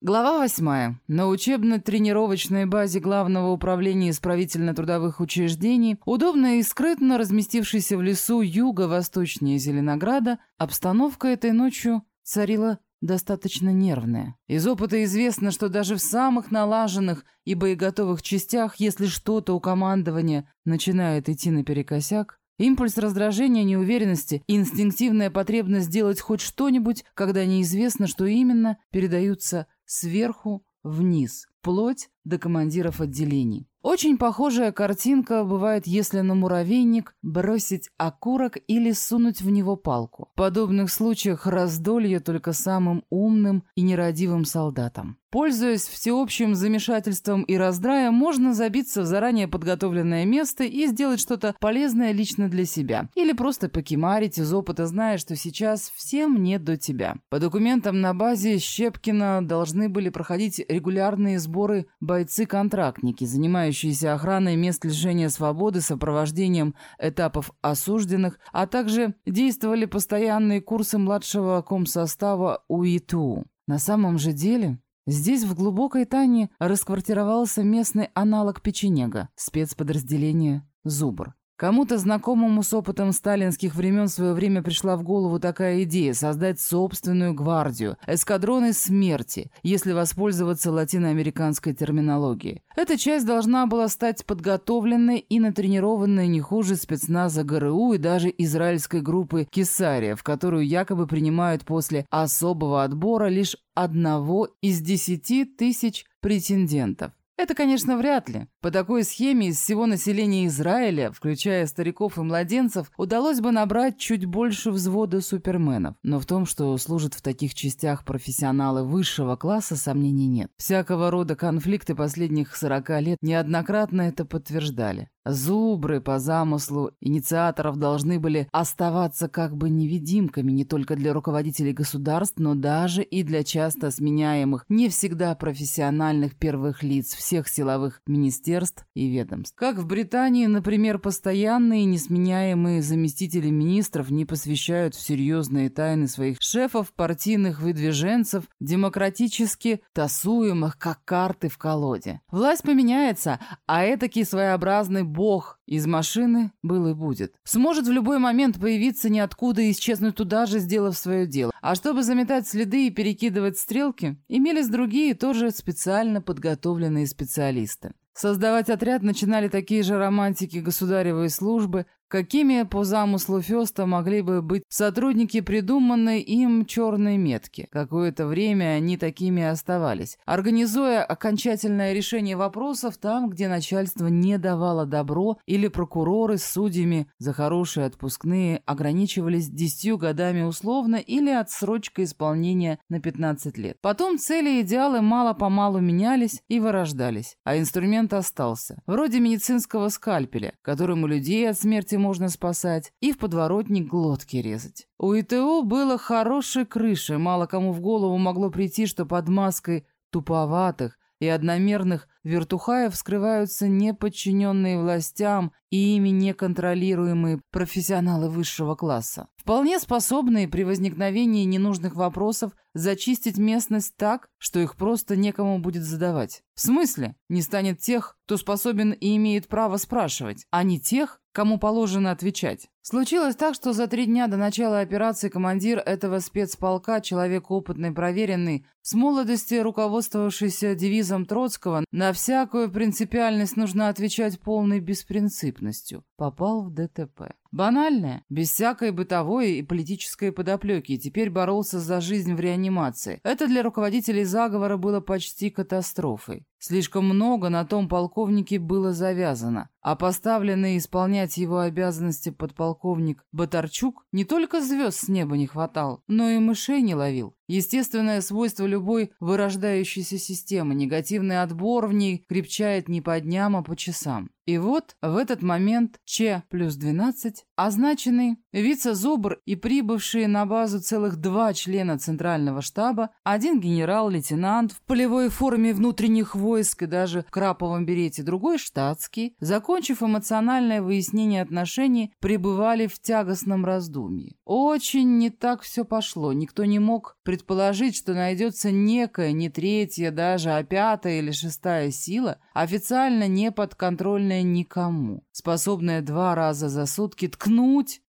Глава 8. На учебно-тренировочной базе Главного управления исправительно-трудовых учреждений, удобно и скрытно разместившейся в лесу юго-восточнее Зеленограда, обстановка этой ночью царила достаточно нервная. Из опыта известно, что даже в самых налаженных и боеготовых частях, если что-то у командования начинает идти наперекосяк, Импульс раздражения, неуверенности, инстинктивная потребность сделать хоть что-нибудь, когда неизвестно, что именно, передаются сверху вниз, вплоть до командиров отделений. Очень похожая картинка бывает, если на муравейник бросить окурок или сунуть в него палку. В подобных случаях раздолье только самым умным и нерадивым солдатам. Пользуясь всеобщим замешательством и раздраем, можно забиться в заранее подготовленное место и сделать что-то полезное лично для себя. Или просто покемарить из опыта, зная, что сейчас всем нет до тебя. По документам на базе Щепкина должны были проходить регулярные сборы бойцы-контрактники, занимающиеся охраной мест лишения свободы, сопровождением этапов осужденных, а также действовали постоянные курсы младшего комсостава УИТУ. На самом же деле Здесь, в глубокой Тане, расквартировался местный аналог печенега, спецподразделение «Зубр». Кому-то знакомому с опытом сталинских времен в свое время пришла в голову такая идея – создать собственную гвардию, эскадроны смерти, если воспользоваться латиноамериканской терминологией. Эта часть должна была стать подготовленной и натренированной не хуже спецназа ГРУ и даже израильской группы «Кесария», в которую якобы принимают после особого отбора лишь одного из десяти тысяч претендентов. Это, конечно, вряд ли. По такой схеме из всего населения Израиля, включая стариков и младенцев, удалось бы набрать чуть больше взвода суперменов. Но в том, что служат в таких частях профессионалы высшего класса, сомнений нет. Всякого рода конфликты последних 40 лет неоднократно это подтверждали. Зубры по замыслу инициаторов должны были оставаться как бы невидимками не только для руководителей государств, но даже и для часто сменяемых, не всегда профессиональных первых лиц всех силовых министерств и ведомств. Как в Британии, например, постоянные несменяемые заместители министров не посвящают в серьезные тайны своих шефов, партийных выдвиженцев, демократически тасуемых, как карты в колоде. Власть поменяется, а этакий своеобразный бог из машины был и будет. Сможет в любой момент появиться ниоткуда и исчезнуть туда же, сделав свое дело. А чтобы заметать следы и перекидывать стрелки, имелись другие, тоже специально подготовленные специалисты. Создавать отряд начинали такие же романтики государевой службы, Какими по замыслу Феста могли бы быть сотрудники придуманной им черной метки? Какое-то время они такими оставались, организуя окончательное решение вопросов там, где начальство не давало добро или прокуроры с судьями за хорошие отпускные ограничивались десятью годами условно или отсрочкой исполнения на 15 лет. Потом цели и идеалы мало-помалу менялись и вырождались, а инструмент остался. Вроде медицинского скальпеля, которым у людей от смерти можно спасать, и в подворотник глотки резать. У ИТО было хорошей крышей, мало кому в голову могло прийти, что под маской туповатых и одномерных вертухаев скрываются неподчиненные властям и ими неконтролируемые профессионалы высшего класса. Вполне способные при возникновении ненужных вопросов зачистить местность так, что их просто некому будет задавать. В смысле? Не станет тех, кто способен и имеет право спрашивать, а не тех, кому положено отвечать. Случилось так, что за три дня до начала операции командир этого спецполка, человек опытный, проверенный, с молодости руководствовавшийся девизом Троцкого «на всякую принципиальность нужно отвечать полной беспринципностью», попал в ДТП. Банальное, без всякой бытовой и политической подоплеки, теперь боролся за жизнь в реанимации. Это для руководителей заговора было почти катастрофой. Слишком много на том полковнике было завязано, а поставленный исполнять его обязанности подполковник Батарчук не только звезд с неба не хватал, но и мышей не ловил. Естественное свойство любой вырождающейся системы, негативный отбор в ней крепчает не по дням, а по часам. И вот в этот момент Ч плюс 12, означенный вице-зубр и прибывшие на базу целых два члена Центрального штаба, один генерал-лейтенант в полевой форме внутренних войск, и даже в краповом берете, другой штатский, закончив эмоциональное выяснение отношений, пребывали в тягостном раздумье. Очень не так все пошло. Никто не мог предположить, что найдется некая, не третья даже, а пятая или шестая сила, официально не подконтрольная никому, способная два раза за сутки ткнуть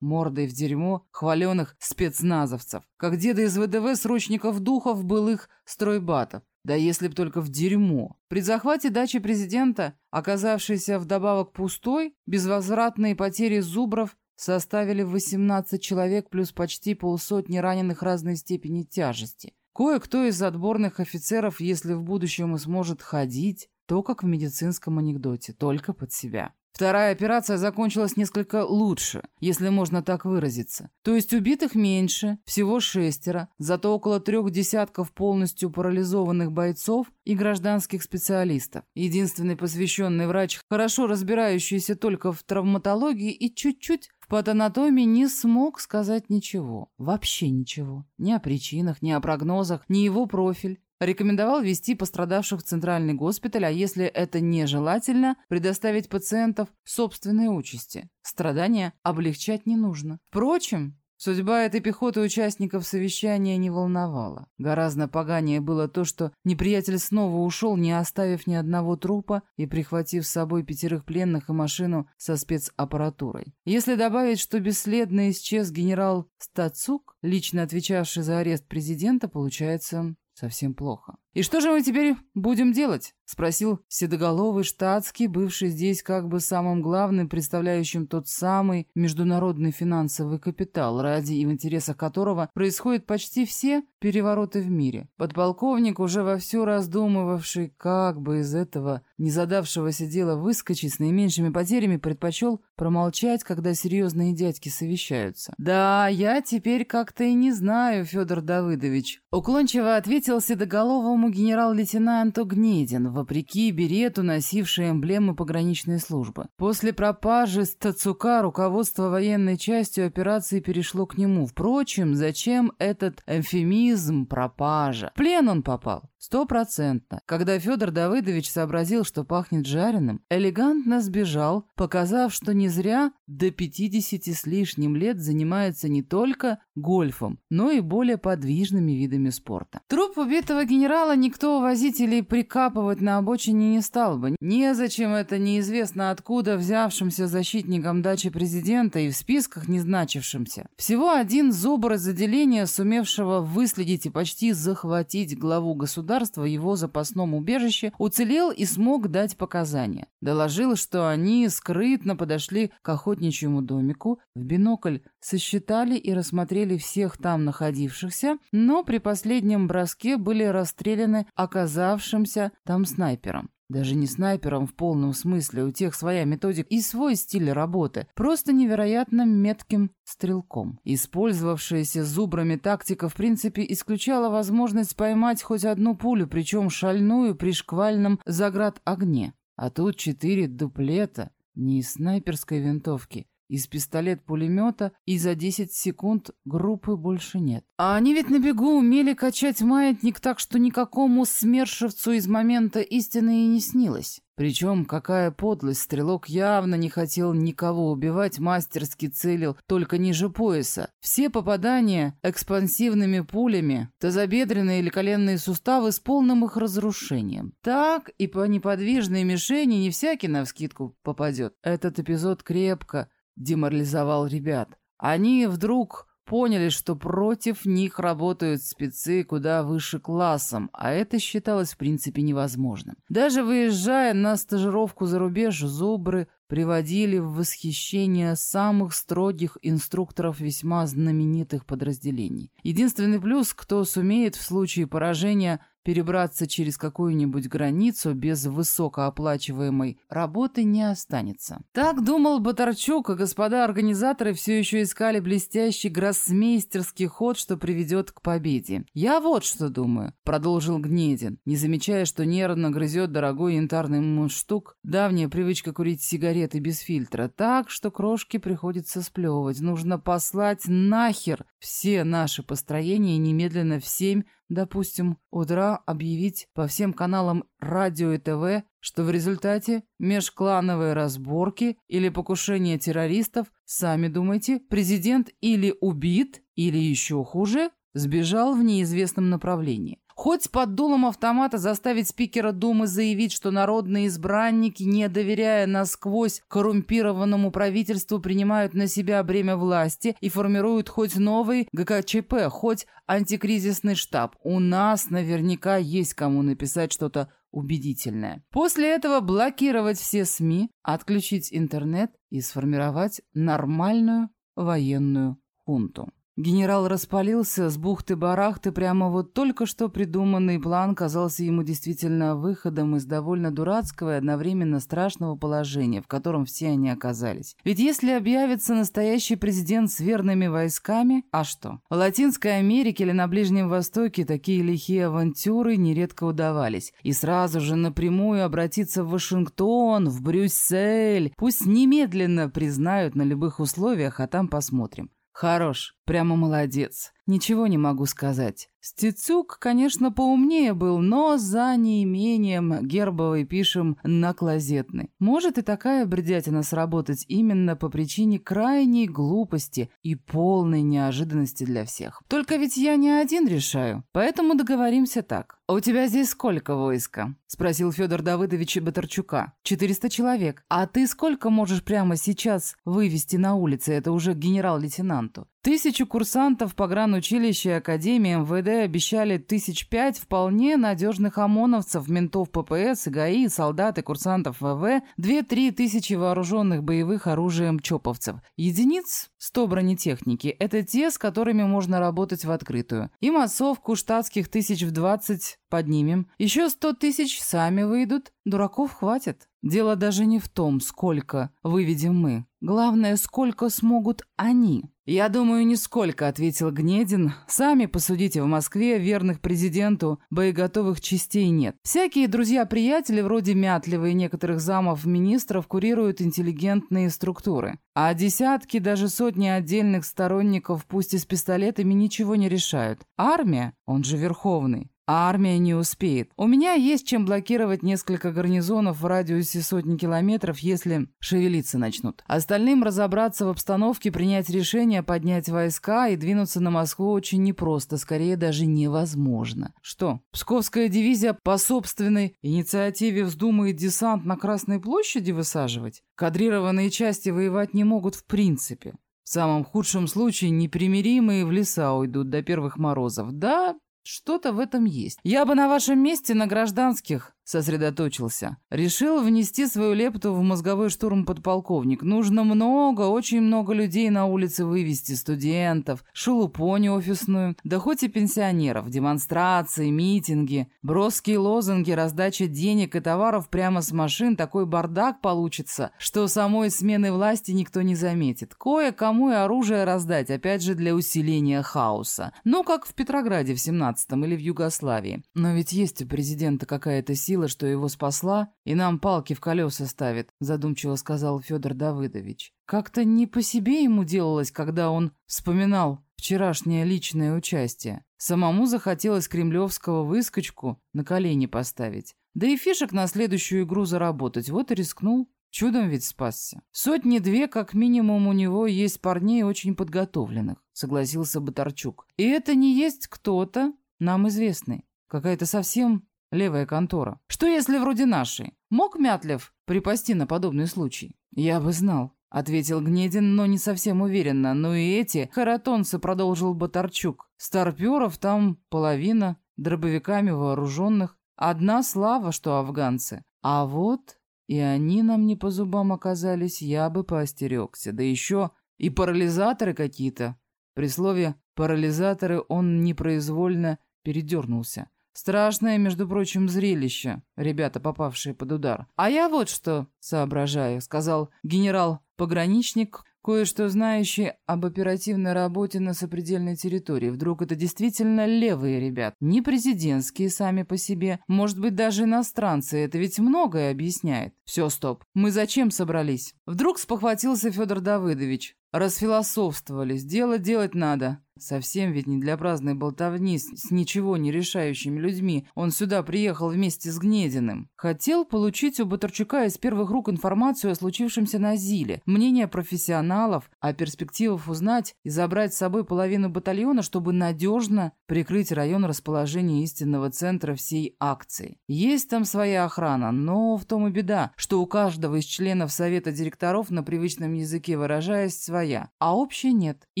мордой в дерьмо хваленых спецназовцев, как деды из ВДВ срочников духов былых стройбатов. Да если б только в дерьмо. При захвате дачи президента, оказавшейся вдобавок пустой, безвозвратные потери зубров составили 18 человек плюс почти полсотни раненых разной степени тяжести. Кое-кто из отборных офицеров, если в будущем и сможет ходить, то как в медицинском анекдоте, только под себя. Вторая операция закончилась несколько лучше, если можно так выразиться. То есть убитых меньше, всего шестеро, зато около трех десятков полностью парализованных бойцов и гражданских специалистов. Единственный посвященный врач, хорошо разбирающийся только в травматологии и чуть-чуть в патанатомии, не смог сказать ничего. Вообще ничего. Ни о причинах, ни о прогнозах, ни его профиль. Рекомендовал вести пострадавших в центральный госпиталь, а если это нежелательно, предоставить пациентов собственной участи. Страдания облегчать не нужно. Впрочем, Судьба этой пехоты участников совещания не волновала. Гораздо поганее было то, что неприятель снова ушел, не оставив ни одного трупа и прихватив с собой пятерых пленных и машину со спецаппаратурой. Если добавить, что бесследно исчез генерал Стацук, лично отвечавший за арест президента, получается совсем плохо. «И что же мы теперь будем делать?» — спросил седоголовый штатский, бывший здесь как бы самым главным, представляющим тот самый международный финансовый капитал, ради и в интересах которого происходят почти все перевороты в мире. Подполковник, уже вовсю раздумывавший, как бы из этого незадавшегося дела выскочить с наименьшими потерями, предпочел промолчать, когда серьезные дядьки совещаются. «Да, я теперь как-то и не знаю, Федор Давыдович», — уклончиво ответил седоголовому по генерал-лейтенанту Гнедин, вопреки берету, носившей эмблемы пограничной службы. После пропажи Стацука руководство военной частью операции перешло к нему. Впрочем, зачем этот эвфемизм пропажа? В плен он попал. Стопроцентно. Когда Федор Давыдович сообразил, что пахнет жареным, элегантно сбежал, показав, что не зря до 50 с лишним лет занимается не только гольфом, но и более подвижными видами спорта. Труп убитого генерала никто увозить или прикапывать на обочине не стал бы. Незачем это неизвестно откуда взявшимся защитникам дачи президента и в списках не значившимся. Всего один зубр из отделения, сумевшего выследить и почти захватить главу государства в его запасном убежище, уцелел и смог дать показания. Доложил, что они скрытно подошли к охотничьему домику, в бинокль сосчитали и рассмотрели всех там находившихся, но при последнем броске были расстреляны оказавшимся там снайпером. Даже не снайпером в полном смысле, у тех своя методика и свой стиль работы, просто невероятно метким стрелком. Использовавшаяся зубрами тактика в принципе исключала возможность поймать хоть одну пулю, причем шальную при шквальном заград огне. А тут четыре дуплета, не из снайперской винтовки, из пистолет-пулемета, и за 10 секунд группы больше нет. А они ведь на бегу умели качать маятник так, что никакому смершевцу из момента истины и не снилось. Причем, какая подлость, стрелок явно не хотел никого убивать, мастерски целил только ниже пояса. Все попадания экспансивными пулями, тазобедренные или коленные суставы с полным их разрушением. Так и по неподвижной мишени не всякий навскидку попадет. Этот эпизод крепко деморализовал ребят. Они вдруг поняли, что против них работают спецы куда выше классом, а это считалось в принципе невозможным. Даже выезжая на стажировку за рубеж, зубры приводили в восхищение самых строгих инструкторов весьма знаменитых подразделений. Единственный плюс, кто сумеет в случае поражения перебраться через какую-нибудь границу без высокооплачиваемой работы не останется. Так думал Батарчук, а господа организаторы все еще искали блестящий гроссмейстерский ход, что приведет к победе. «Я вот что думаю», — продолжил Гнедин, не замечая, что нервно грызет дорогой янтарный мундштук, давняя привычка курить сигареты без фильтра, так, что крошки приходится сплевывать. Нужно послать нахер все наши построения немедленно в семь допустим, утра объявить по всем каналам радио и ТВ, что в результате межклановой разборки или покушения террористов, сами думайте, президент или убит, или еще хуже, сбежал в неизвестном направлении. Хоть под дулом автомата заставить спикера Думы заявить, что народные избранники, не доверяя насквозь коррумпированному правительству, принимают на себя бремя власти и формируют хоть новый ГКЧП, хоть антикризисный штаб. У нас наверняка есть кому написать что-то убедительное. После этого блокировать все СМИ, отключить интернет и сформировать нормальную военную хунту. Генерал распалился с бухты-барахты, прямо вот только что придуманный план казался ему действительно выходом из довольно дурацкого и одновременно страшного положения, в котором все они оказались. Ведь если объявится настоящий президент с верными войсками, а что? В Латинской Америке или на Ближнем Востоке такие лихие авантюры нередко удавались. И сразу же напрямую обратиться в Вашингтон, в Брюссель, пусть немедленно признают на любых условиях, а там посмотрим. Хорош, прямо молодец. Ничего не могу сказать. Стецюк, конечно, поумнее был, но за неимением гербовой пишем на клозетный. Может и такая бредятина сработать именно по причине крайней глупости и полной неожиданности для всех. Только ведь я не один решаю, поэтому договоримся так. «А «У тебя здесь сколько войска?» — спросил Федор Давыдович Батарчука. «400 человек. А ты сколько можешь прямо сейчас вывести на улице? Это уже генерал-лейтенанту. Тысячу курсантов погранучилища и Академии МВД обещали тысяч пять вполне надежных ОМОНовцев, ментов ППС, ИГАИ, солдат и курсантов ВВ, две-три тысячи вооруженных боевых оружием ЧОПовцев. Единиц — сто бронетехники. Это те, с которыми можно работать в открытую. И массовку штатских тысяч в двадцать поднимем. Еще сто тысяч сами выйдут. Дураков хватит. Дело даже не в том, сколько выведем мы. Главное, сколько смогут они. «Я думаю, нисколько», — ответил Гнедин. «Сами посудите, в Москве верных президенту боеготовых частей нет. Всякие друзья-приятели, вроде Мятлева и некоторых замов министров, курируют интеллигентные структуры. А десятки, даже сотни отдельных сторонников, пусть и с пистолетами, ничего не решают. Армия, он же Верховный, армия не успеет. У меня есть чем блокировать несколько гарнизонов в радиусе сотни километров, если шевелиться начнут. Остальным разобраться в обстановке, принять решение, поднять войска и двинуться на Москву очень непросто, скорее даже невозможно. Что, Псковская дивизия по собственной инициативе вздумает десант на Красной площади высаживать? Кадрированные части воевать не могут в принципе. В самом худшем случае непримиримые в леса уйдут до первых морозов. Да, что-то в этом есть. Я бы на вашем месте на гражданских сосредоточился. Решил внести свою лепту в мозговой штурм подполковник. Нужно много, очень много людей на улице вывести, студентов, шелупонь офисную, да хоть и пенсионеров, демонстрации, митинги, броские лозунги, раздача денег и товаров прямо с машин, такой бардак получится, что самой смены власти никто не заметит. Кое-кому и оружие раздать, опять же для усиления хаоса. Ну, как в Петрограде в 17-м или в Югославии. Но ведь есть у президента какая-то сила, сила, что его спасла, и нам палки в колеса ставит», — задумчиво сказал Федор Давыдович. Как-то не по себе ему делалось, когда он вспоминал вчерашнее личное участие. Самому захотелось кремлевского выскочку на колени поставить. Да и фишек на следующую игру заработать. Вот и рискнул. Чудом ведь спасся. Сотни-две, как минимум, у него есть парней очень подготовленных, согласился Батарчук. И это не есть кто-то, нам известный. Какая-то совсем Левая контора. Что если вроде нашей? Мог Мятлев припасти на подобный случай? Я бы знал. — ответил Гнедин, но не совсем уверенно. «Ну и эти, харатонцы», — продолжил Батарчук. «Старперов там половина, дробовиками вооруженных. Одна слава, что афганцы. А вот и они нам не по зубам оказались, я бы поостерегся. Да еще и парализаторы какие-то». При слове «парализаторы» он непроизвольно передернулся. Страшное, между прочим, зрелище, ребята, попавшие под удар. А я вот что соображаю, сказал генерал-пограничник, кое-что знающий об оперативной работе на сопредельной территории. Вдруг это действительно левые ребят, не президентские сами по себе, может быть, даже иностранцы. Это ведь многое объясняет. Все, стоп. Мы зачем собрались? Вдруг спохватился Федор Давыдович. Расфилософствовались. Дело делать надо. Совсем ведь не для праздной болтовни с, ничего не решающими людьми. Он сюда приехал вместе с Гнединым. Хотел получить у Батарчука из первых рук информацию о случившемся на Зиле, мнение профессионалов, о перспективах узнать и забрать с собой половину батальона, чтобы надежно прикрыть район расположения истинного центра всей акции. Есть там своя охрана, но в том и беда, что у каждого из членов совета директоров на привычном языке выражаясь своя, а общей нет, и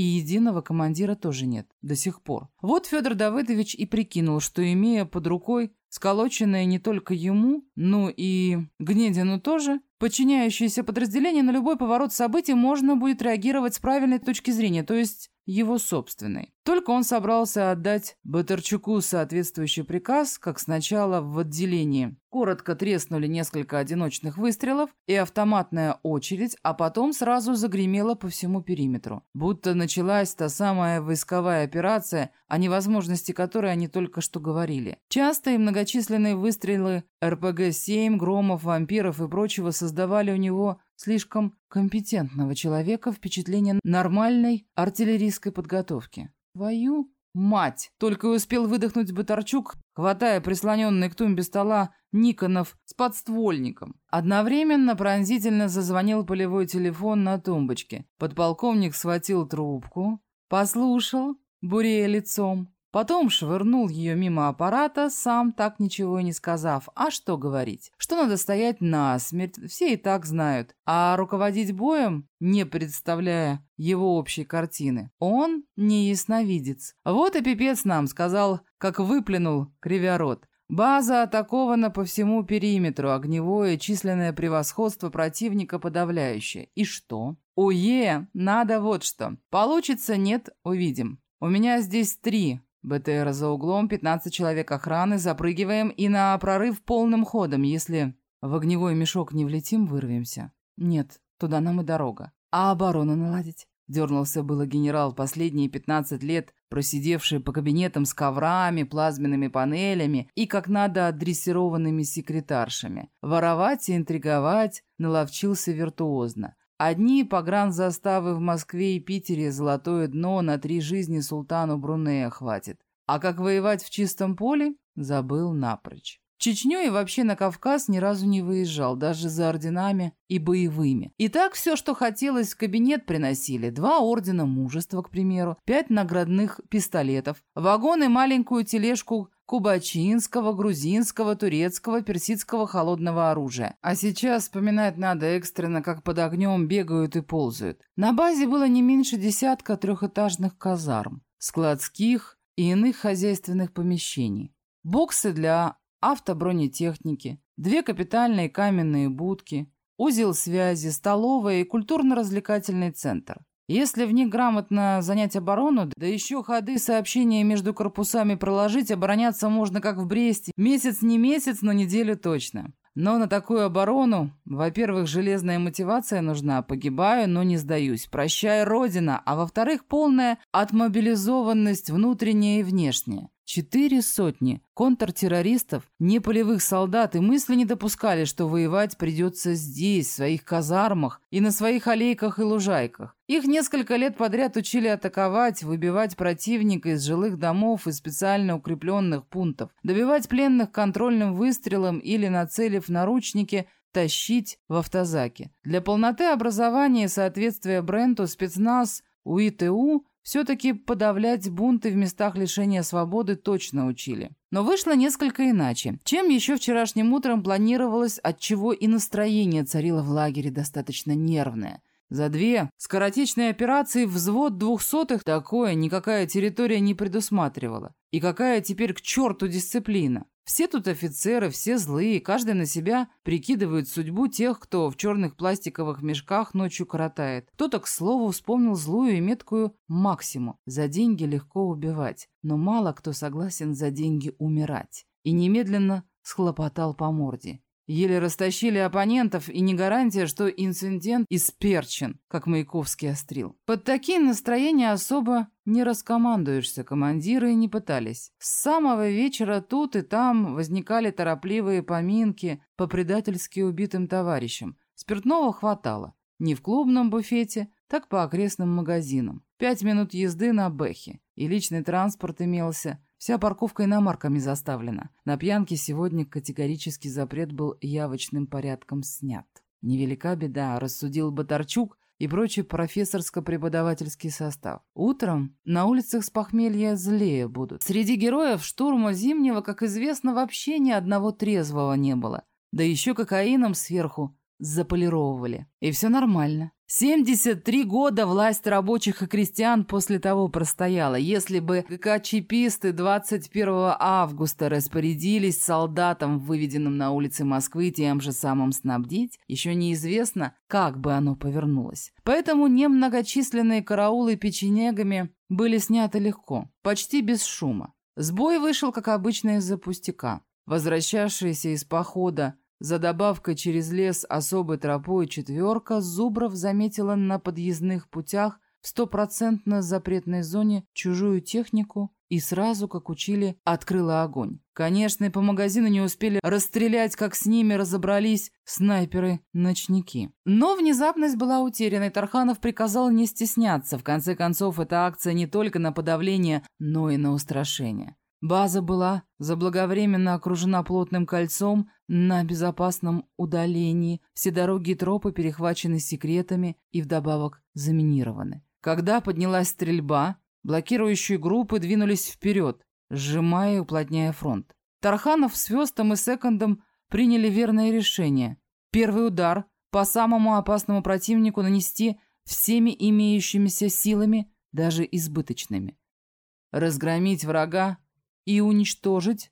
единого командира тоже нет до сих пор. Вот Федор Давыдович и прикинул, что имея под рукой сколоченное не только ему, но и Гнедину тоже, подчиняющееся подразделение на любой поворот событий можно будет реагировать с правильной точки зрения, то есть его собственной. Только он собрался отдать Батарчуку соответствующий приказ, как сначала в отделении. Коротко треснули несколько одиночных выстрелов и автоматная очередь, а потом сразу загремела по всему периметру. Будто началась та самая войсковая операция, о невозможности которой они только что говорили. Часто и многочисленные выстрелы РПГ-7, громов, вампиров и прочего создавали у него слишком компетентного человека впечатление нормальной артиллерийской подготовки. Твою мать! Только успел выдохнуть Батарчук, хватая прислоненный к тумбе стола Никонов с подствольником. Одновременно пронзительно зазвонил полевой телефон на тумбочке. Подполковник схватил трубку, послушал, бурея лицом, Потом швырнул ее мимо аппарата, сам так ничего и не сказав. А что говорить? Что надо стоять насмерть, все и так знают. А руководить боем, не представляя его общей картины, он не ясновидец. Вот и пипец нам сказал, как выплюнул, кривя рот. База атакована по всему периметру, огневое численное превосходство противника подавляющее. И что? Уе, надо вот что. Получится, нет, увидим. У меня здесь три, БТР за углом, 15 человек охраны, запрыгиваем и на прорыв полным ходом. Если в огневой мешок не влетим, вырвемся. Нет, туда нам и дорога. А оборону наладить? Дернулся было генерал последние 15 лет, просидевший по кабинетам с коврами, плазменными панелями и как надо адресированными секретаршами. Воровать и интриговать наловчился виртуозно. Одни погранзаставы в Москве и Питере золотое дно на три жизни султану Брунея хватит. А как воевать в чистом поле, забыл напрочь. В Чечню и вообще на Кавказ ни разу не выезжал, даже за орденами и боевыми. И так все, что хотелось, в кабинет приносили. Два ордена мужества, к примеру, пять наградных пистолетов, вагон и маленькую тележку кубачинского, грузинского, турецкого, персидского холодного оружия. А сейчас вспоминать надо экстренно, как под огнем бегают и ползают. На базе было не меньше десятка трехэтажных казарм, складских и иных хозяйственных помещений. Боксы для автобронетехники, две капитальные каменные будки, узел связи, столовая и культурно-развлекательный центр. Если в них грамотно занять оборону, да еще ходы сообщения между корпусами проложить, обороняться можно как в Бресте. Месяц не месяц, но неделю точно. Но на такую оборону, во-первых, железная мотивация нужна, погибаю, но не сдаюсь, прощай, Родина, а во-вторых, полная отмобилизованность внутренняя и внешняя. Четыре сотни контртеррористов, неполевых солдат и мысли не допускали, что воевать придется здесь, в своих казармах и на своих аллейках и лужайках. Их несколько лет подряд учили атаковать, выбивать противника из жилых домов и специально укрепленных пунктов, добивать пленных контрольным выстрелом или, нацелив наручники, тащить в автозаке. Для полноты образования и соответствия бренду спецназ УИТУ все-таки подавлять бунты в местах лишения свободы точно учили. Но вышло несколько иначе, чем еще вчерашним утром планировалось, отчего и настроение царило в лагере достаточно нервное. За две скоротечные операции взвод двухсотых такое никакая территория не предусматривала. И какая теперь к черту дисциплина? Все тут офицеры, все злые, каждый на себя прикидывает судьбу тех, кто в черных пластиковых мешках ночью коротает. Кто-то, к слову, вспомнил злую и меткую максиму. За деньги легко убивать, но мало кто согласен за деньги умирать. И немедленно схлопотал по морде. Еле растащили оппонентов, и не гарантия, что инцидент исперчен, как Маяковский острил. Под такие настроения особо не раскомандуешься, командиры не пытались. С самого вечера тут и там возникали торопливые поминки по предательски убитым товарищам. Спиртного хватало. Не в клубном буфете, так по окрестным магазинам. Пять минут езды на Бэхе. И личный транспорт имелся. Вся парковка иномарками заставлена. На пьянке сегодня категорический запрет был явочным порядком снят. Невелика беда, рассудил Батарчук и прочий профессорско-преподавательский состав. Утром на улицах с похмелья злее будут. Среди героев штурма Зимнего, как известно, вообще ни одного трезвого не было. Да еще кокаином сверху заполировывали. И все нормально. 73 года власть рабочих и крестьян после того простояла. Если бы ГК-чиписты 21 августа распорядились солдатам, выведенным на улицы Москвы, тем же самым снабдить, еще неизвестно, как бы оно повернулось. Поэтому немногочисленные караулы печенегами были сняты легко, почти без шума. Сбой вышел, как обычно, из-за пустяка. Возвращавшиеся из похода за добавкой через лес особой тропой четверка Зубров заметила на подъездных путях в стопроцентно запретной зоне чужую технику и сразу, как учили, открыла огонь. Конечно, и по магазину не успели расстрелять, как с ними разобрались снайперы-ночники. Но внезапность была утеряна, и Тарханов приказал не стесняться. В конце концов, эта акция не только на подавление, но и на устрашение. База была заблаговременно окружена плотным кольцом на безопасном удалении, все дороги и тропы перехвачены секретами и вдобавок заминированы. Когда поднялась стрельба, блокирующие группы двинулись вперед, сжимая и уплотняя фронт. Тарханов с Вестом и Секондом приняли верное решение. Первый удар по самому опасному противнику нанести всеми имеющимися силами, даже избыточными. Разгромить врага и уничтожить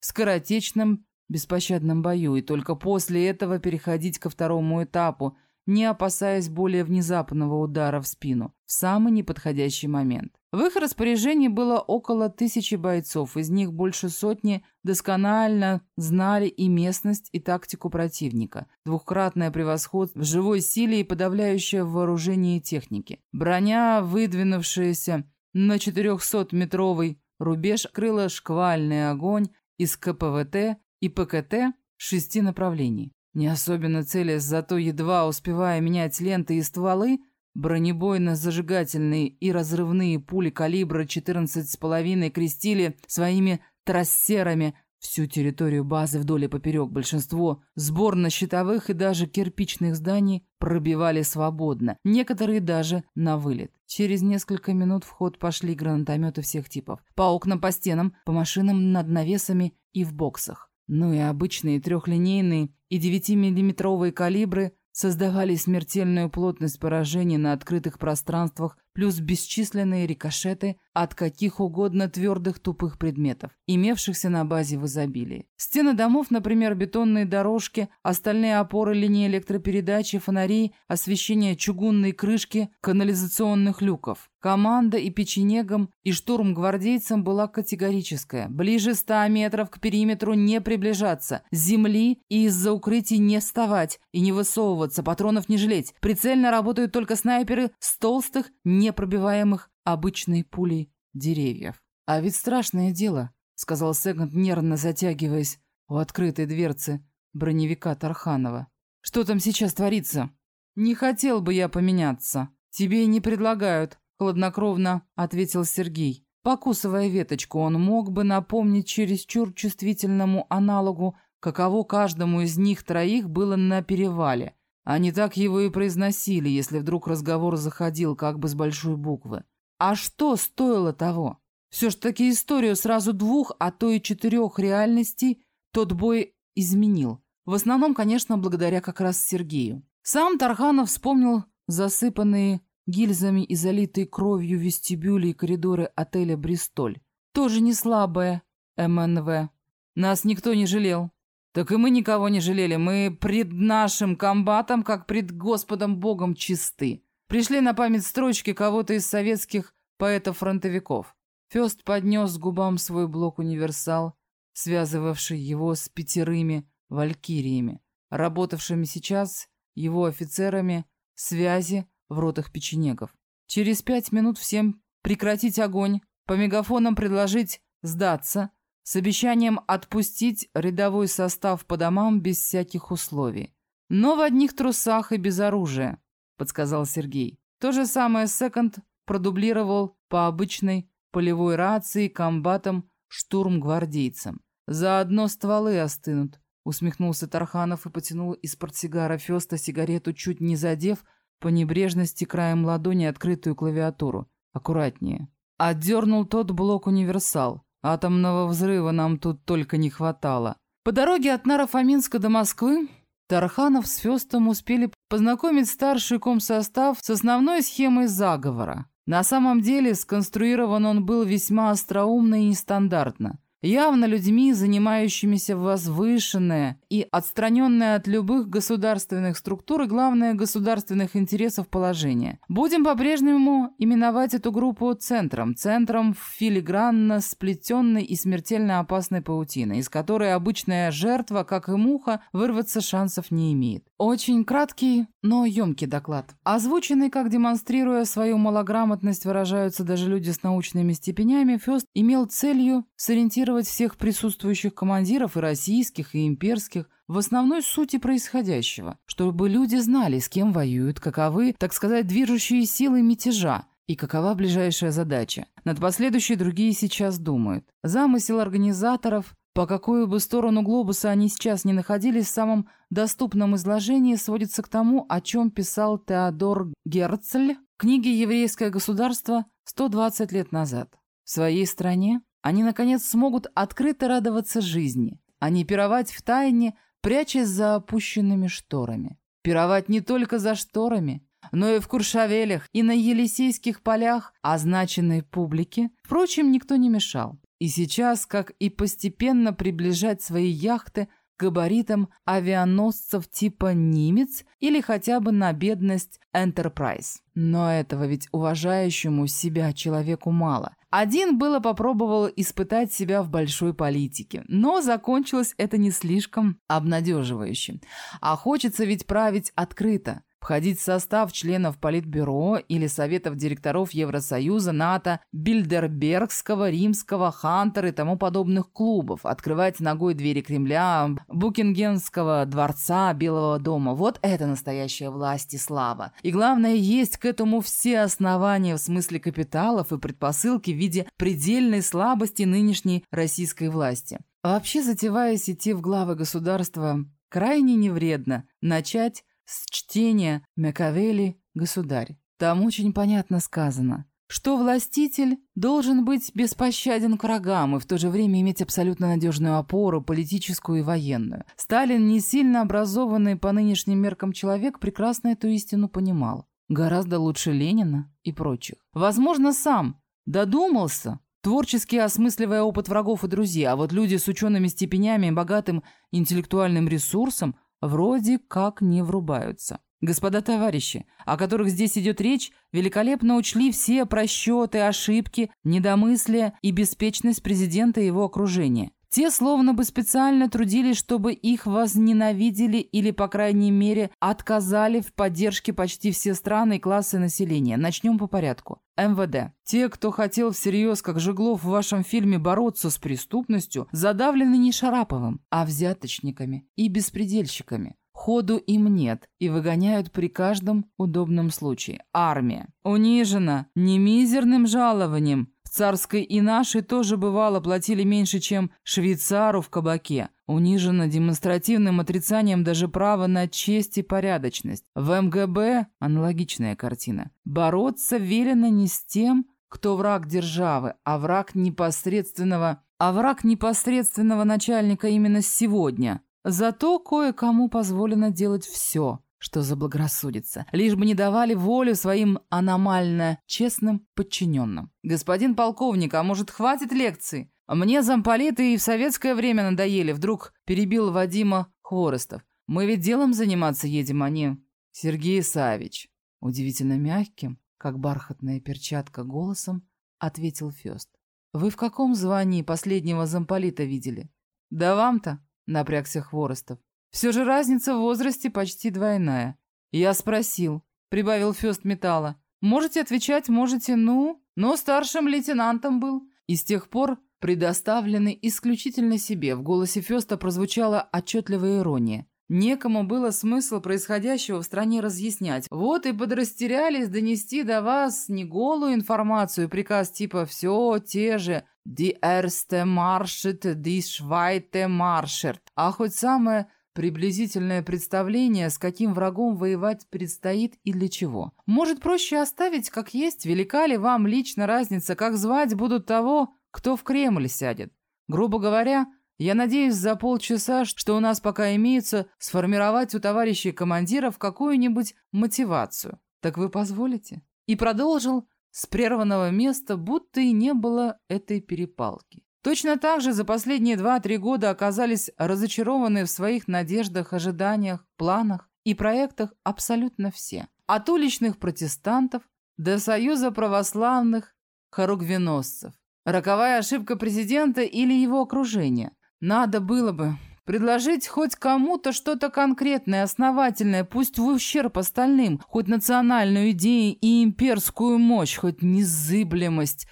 в скоротечном беспощадном бою, и только после этого переходить ко второму этапу, не опасаясь более внезапного удара в спину, в самый неподходящий момент. В их распоряжении было около тысячи бойцов, из них больше сотни досконально знали и местность, и тактику противника. Двухкратное превосходство в живой силе и подавляющее в вооружении техники. Броня, выдвинувшаяся на 400-метровый Рубеж крыла шквальный огонь из КПВТ и ПКТ шести направлений. Не особенно целясь, зато едва успевая менять ленты и стволы, бронебойно-зажигательные и разрывные пули калибра 14,5 крестили своими трассерами Всю территорию базы вдоль и поперек большинство сборно-щитовых и даже кирпичных зданий пробивали свободно, некоторые даже на вылет. Через несколько минут в ход пошли гранатометы всех типов. По окнам, по стенам, по машинам над навесами и в боксах. Ну и обычные трехлинейные и 9-миллиметровые калибры создавали смертельную плотность поражений на открытых пространствах плюс бесчисленные рикошеты от каких угодно твердых тупых предметов, имевшихся на базе в изобилии. Стены домов, например, бетонные дорожки, остальные опоры линии электропередачи, фонари, освещение чугунной крышки, канализационных люков. Команда и печенегам, и штурм гвардейцам была категорическая. Ближе ста метров к периметру не приближаться, с земли и из-за укрытий не вставать и не высовываться, патронов не жалеть. Прицельно работают только снайперы с толстых, не непробиваемых обычной пулей деревьев. «А ведь страшное дело», — сказал Сегант, нервно затягиваясь у открытой дверцы броневика Тарханова. «Что там сейчас творится?» «Не хотел бы я поменяться. Тебе не предлагают», — хладнокровно ответил Сергей. Покусывая веточку, он мог бы напомнить чересчур чувствительному аналогу, каково каждому из них троих было на перевале. Они так его и произносили, если вдруг разговор заходил как бы с большой буквы. А что стоило того? Все ж таки историю сразу двух, а то и четырех реальностей тот бой изменил. В основном, конечно, благодаря как раз Сергею. Сам Тарханов вспомнил засыпанные гильзами и залитые кровью вестибюли и коридоры отеля «Бристоль». Тоже не слабое МНВ. Нас никто не жалел. Так и мы никого не жалели. Мы пред нашим комбатом, как пред Господом Богом, чисты. Пришли на память строчки кого-то из советских поэтов-фронтовиков. Фест поднес к губам свой блок-универсал, связывавший его с пятерыми валькириями, работавшими сейчас его офицерами связи в ротах печенегов. Через пять минут всем прекратить огонь, по мегафонам предложить сдаться, с обещанием отпустить рядовой состав по домам без всяких условий. Но в одних трусах и без оружия, подсказал Сергей. То же самое Секонд продублировал по обычной полевой рации, комбатом, штурмгвардейцам. Заодно стволы остынут, усмехнулся Тарханов и потянул из портсигара Феста сигарету, чуть не задев по небрежности краем ладони открытую клавиатуру. Аккуратнее. Отдернул тот блок универсал. Атомного взрыва нам тут только не хватало. По дороге от Нарафаминска до Москвы Тарханов с Фестом успели познакомить старший комсостав с основной схемой заговора. На самом деле сконструирован он был весьма остроумно и нестандартно явно людьми, занимающимися возвышенное и отстраненное от любых государственных структур и, главное, государственных интересов положение. Будем по-прежнему именовать эту группу центром, центром филигранно сплетенной и смертельно опасной паутины, из которой обычная жертва, как и муха, вырваться шансов не имеет. Очень краткий, но емкий доклад. Озвученный, как демонстрируя свою малограмотность, выражаются даже люди с научными степенями, Фёст имел целью сориентировать всех присутствующих командиров и российских, и имперских в основной сути происходящего, чтобы люди знали, с кем воюют, каковы, так сказать, движущие силы мятежа, и какова ближайшая задача. Над последующей другие сейчас думают. Замысел организаторов по какую бы сторону глобуса они сейчас не находились, в самом доступном изложении сводится к тому, о чем писал Теодор Герцль в книге «Еврейское государство» 120 лет назад. В своей стране они, наконец, смогут открыто радоваться жизни, а не пировать в тайне, прячась за опущенными шторами. Пировать не только за шторами, но и в Куршавелях, и на Елисейских полях означенной публике, впрочем, никто не мешал. И сейчас, как и постепенно приближать свои яхты к габаритам авианосцев типа «Нимец» или хотя бы на бедность «Энтерпрайз». Но этого ведь уважающему себя человеку мало. Один было попробовал испытать себя в большой политике, но закончилось это не слишком обнадеживающе. А хочется ведь править открыто, входить в состав членов Политбюро или Советов директоров Евросоюза, НАТО, Бильдербергского, Римского, Хантер и тому подобных клубов, открывать ногой двери Кремля, Букингемского дворца, Белого дома. Вот это настоящая власть и слава. И главное, есть к этому все основания в смысле капиталов и предпосылки в виде предельной слабости нынешней российской власти. Вообще, затеваясь идти в главы государства, крайне невредно начать с чтения Макавелли «Государь». Там очень понятно сказано, что властитель должен быть беспощаден к врагам и в то же время иметь абсолютно надежную опору, политическую и военную. Сталин, не сильно образованный по нынешним меркам человек, прекрасно эту истину понимал. Гораздо лучше Ленина и прочих. Возможно, сам додумался, творчески осмысливая опыт врагов и друзей, а вот люди с учеными степенями и богатым интеллектуальным ресурсом – вроде как не врубаются. Господа товарищи, о которых здесь идет речь, великолепно учли все просчеты, ошибки, недомыслия и беспечность президента и его окружения. Те словно бы специально трудились, чтобы их возненавидели или, по крайней мере, отказали в поддержке почти все страны и классы населения. Начнем по порядку. МВД. Те, кто хотел всерьез, как Жеглов в вашем фильме, бороться с преступностью, задавлены не Шараповым, а взяточниками и беспредельщиками. Ходу им нет и выгоняют при каждом удобном случае. Армия. Унижена не мизерным жалованием, царской и нашей тоже бывало платили меньше, чем швейцару в кабаке. Унижено демонстративным отрицанием даже права на честь и порядочность. В МГБ аналогичная картина. Бороться велено не с тем, кто враг державы, а враг непосредственного, а враг непосредственного начальника именно сегодня. Зато кое-кому позволено делать все, что заблагорассудится, лишь бы не давали волю своим аномально честным подчиненным. «Господин полковник, а может, хватит лекций? Мне замполиты и в советское время надоели», вдруг перебил Вадима Хворостов. «Мы ведь делом заниматься едем, а не...» «Сергей Савич», удивительно мягким, как бархатная перчатка голосом, ответил Фёст. «Вы в каком звании последнего замполита видели?» «Да вам-то», — напрягся Хворостов. Все же разница в возрасте почти двойная. Я спросил, прибавил Фест металла. Можете отвечать, можете, ну, но старшим лейтенантом был. И с тех пор предоставлены исключительно себе. В голосе Феста прозвучала отчетливая ирония. Некому было смысл происходящего в стране разъяснять. Вот и подрастерялись донести до вас не голую информацию, приказ типа «все те же», «Die erste Marschet, die zweite Marschert», а хоть самое приблизительное представление, с каким врагом воевать предстоит и для чего. Может, проще оставить как есть? Велика ли вам лично разница, как звать будут того, кто в Кремль сядет? Грубо говоря, я надеюсь за полчаса, что у нас пока имеется, сформировать у товарищей командиров какую-нибудь мотивацию. Так вы позволите?» И продолжил с прерванного места, будто и не было этой перепалки. Точно так же за последние два-три года оказались разочарованы в своих надеждах, ожиданиях, планах и проектах абсолютно все. От уличных протестантов до Союза православных хоругвеносцев. Роковая ошибка президента или его окружения. Надо было бы предложить хоть кому-то что-то конкретное, основательное, пусть в ущерб остальным, хоть национальную идею и имперскую мощь, хоть незыблемость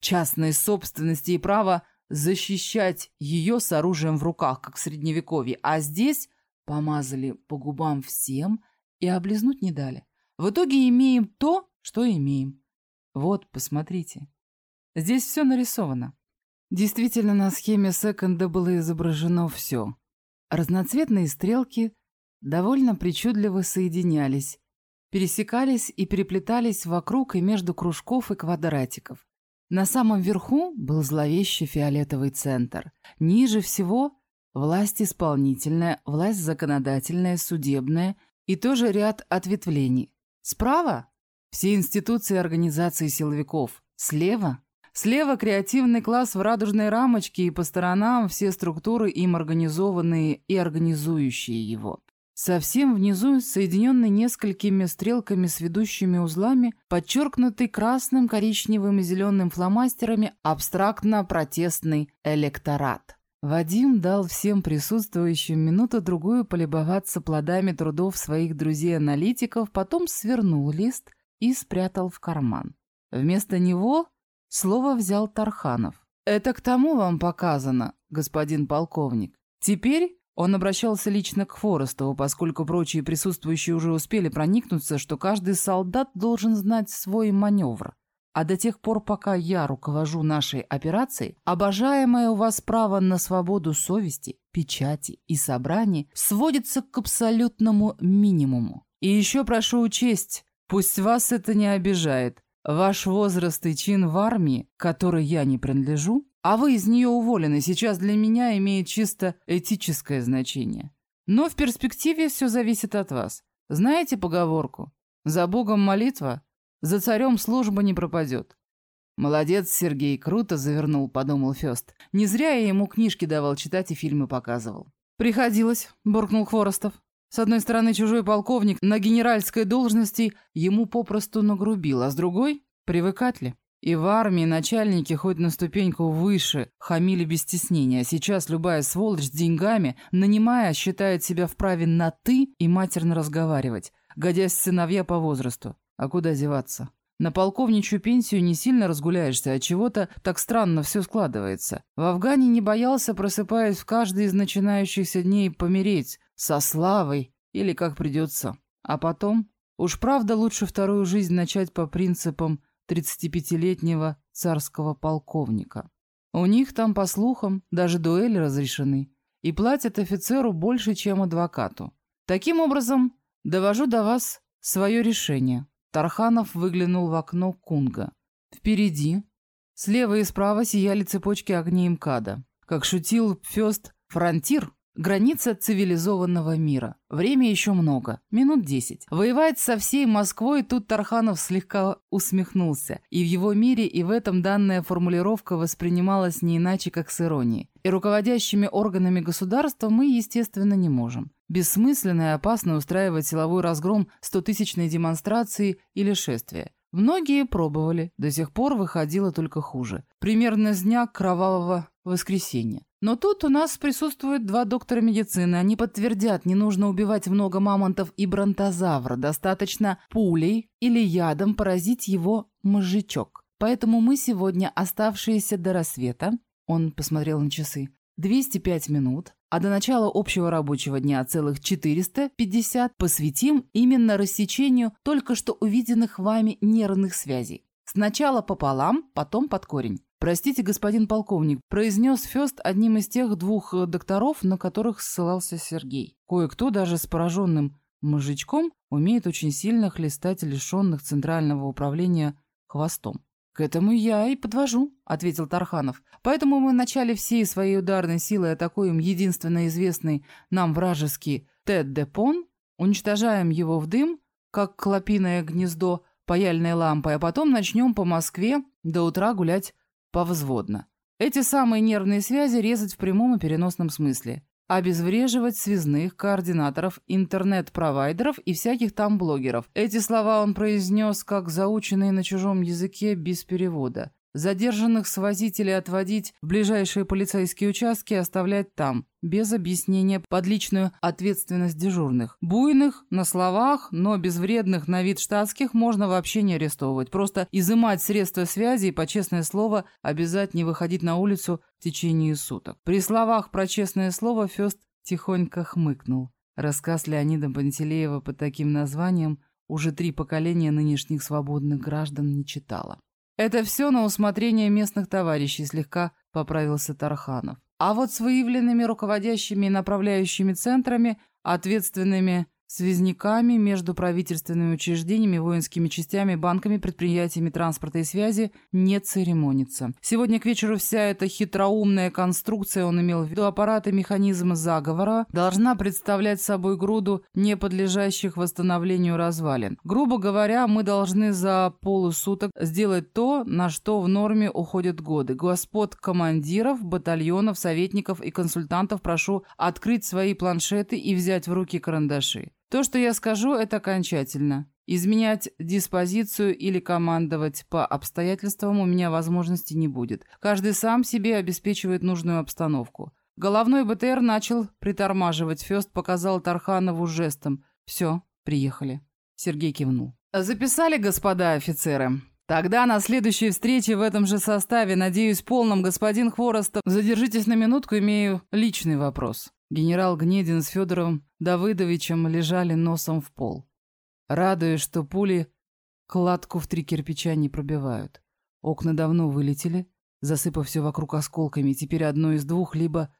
частной собственности и право защищать ее с оружием в руках, как в Средневековье. А здесь помазали по губам всем и облизнуть не дали. В итоге имеем то, что имеем. Вот, посмотрите. Здесь все нарисовано. Действительно, на схеме секонда было изображено все. Разноцветные стрелки довольно причудливо соединялись, пересекались и переплетались вокруг и между кружков и квадратиков. На самом верху был зловещий фиолетовый центр. Ниже всего – власть исполнительная, власть законодательная, судебная и тоже ряд ответвлений. Справа – все институции организации силовиков. Слева Слева креативный класс в радужной рамочке и по сторонам все структуры им организованные и организующие его. Совсем внизу, соединенный несколькими стрелками с ведущими узлами, подчеркнутый красным, коричневым и зеленым фломастерами абстрактно-протестный электорат. Вадим дал всем присутствующим минуту-другую полюбоваться плодами трудов своих друзей-аналитиков, потом свернул лист и спрятал в карман. Вместо него Слово взял Тарханов. «Это к тому вам показано, господин полковник. Теперь он обращался лично к Форестову, поскольку прочие присутствующие уже успели проникнуться, что каждый солдат должен знать свой маневр. А до тех пор, пока я руковожу нашей операцией, обожаемое у вас право на свободу совести, печати и собраний сводится к абсолютному минимуму. И еще прошу учесть, пусть вас это не обижает, Ваш возраст и чин в армии, которой я не принадлежу, а вы из нее уволены, сейчас для меня имеет чисто этическое значение. Но в перспективе все зависит от вас. Знаете поговорку? За Богом молитва, за царем служба не пропадет. Молодец, Сергей, круто завернул, подумал Фест. Не зря я ему книжки давал читать и фильмы показывал. Приходилось, буркнул Хворостов. С одной стороны, чужой полковник на генеральской должности ему попросту нагрубил, а с другой — привыкать ли? И в армии начальники хоть на ступеньку выше хамили без стеснения, сейчас любая сволочь с деньгами, нанимая, считает себя вправе на «ты» и матерно разговаривать, годясь сыновья по возрасту. А куда деваться? На полковничью пенсию не сильно разгуляешься, а чего-то так странно все складывается. В Афгане не боялся, просыпаясь в каждый из начинающихся дней помереть, со славой или как придется. А потом, уж правда лучше вторую жизнь начать по принципам 35-летнего царского полковника. У них там, по слухам, даже дуэли разрешены, и платят офицеру больше, чем адвокату. Таким образом, довожу до вас свое решение. Тарханов выглянул в окно Кунга. Впереди, слева и справа сияли цепочки огней МКАДа. Как шутил Фёст, фронтир Граница цивилизованного мира. Время еще много. Минут десять. Воевать со всей Москвой тут Тарханов слегка усмехнулся. И в его мире и в этом данная формулировка воспринималась не иначе, как с иронией. И руководящими органами государства мы, естественно, не можем. Бессмысленно и опасно устраивать силовой разгром стотысячной демонстрации или шествия. Многие пробовали, до сих пор выходило только хуже. Примерно с дня кровавого воскресенья. Но тут у нас присутствуют два доктора медицины. Они подтвердят, не нужно убивать много мамонтов и бронтозавра. Достаточно пулей или ядом поразить его мозжечок. Поэтому мы сегодня, оставшиеся до рассвета, он посмотрел на часы, 205 минут, а до начала общего рабочего дня целых 450 посвятим именно рассечению только что увиденных вами нервных связей. Сначала пополам, потом под корень. «Простите, господин полковник», – произнес Фест одним из тех двух э, докторов, на которых ссылался Сергей. Кое-кто даже с пораженным мужичком умеет очень сильно хлестать лишенных центрального управления хвостом. «К этому я и подвожу», — ответил Тарханов. «Поэтому мы начали всей своей ударной силой атакуем единственно известный нам вражеский Тед-Депон, уничтожаем его в дым, как клопиное гнездо паяльной лампой, а потом начнем по Москве до утра гулять повзводно. Эти самые нервные связи резать в прямом и переносном смысле. Обезвреживать связных, координаторов, интернет-провайдеров и всяких там блогеров. Эти слова он произнес как заученные на чужом языке без перевода. Задержанных с водителей отводить в ближайшие полицейские участки и оставлять там, без объяснения под личную ответственность дежурных. Буйных на словах, но безвредных на вид штатских можно вообще не арестовывать. Просто изымать средства связи и, по честное слово, обязать не выходить на улицу в течение суток. При словах про честное слово Фест тихонько хмыкнул. Рассказ Леонида Пантелеева под таким названием уже три поколения нынешних свободных граждан не читало. «Это все на усмотрение местных товарищей», — слегка поправился Тарханов. «А вот с выявленными руководящими и направляющими центрами, ответственными связниками между правительственными учреждениями, воинскими частями, банками, предприятиями транспорта и связи не церемонится. Сегодня к вечеру вся эта хитроумная конструкция, он имел в виду аппарат и механизм заговора, должна представлять собой груду не подлежащих восстановлению развалин. Грубо говоря, мы должны за полусуток сделать то, на что в норме уходят годы. Господ командиров, батальонов, советников и консультантов прошу открыть свои планшеты и взять в руки карандаши. То, что я скажу, это окончательно. Изменять диспозицию или командовать по обстоятельствам у меня возможности не будет. Каждый сам себе обеспечивает нужную обстановку. Головной БТР начал притормаживать. Фест показал Тарханову жестом. «Все, приехали». Сергей кивнул. «Записали, господа офицеры?» Тогда на следующей встрече в этом же составе, надеюсь, полном, господин Хворостов, задержитесь на минутку, имею личный вопрос. Генерал Гнедин с Федором Давыдовичем лежали носом в пол. Радуясь, что пули кладку в три кирпича не пробивают. Окна давно вылетели, засыпав все вокруг осколками. Теперь одно из двух либо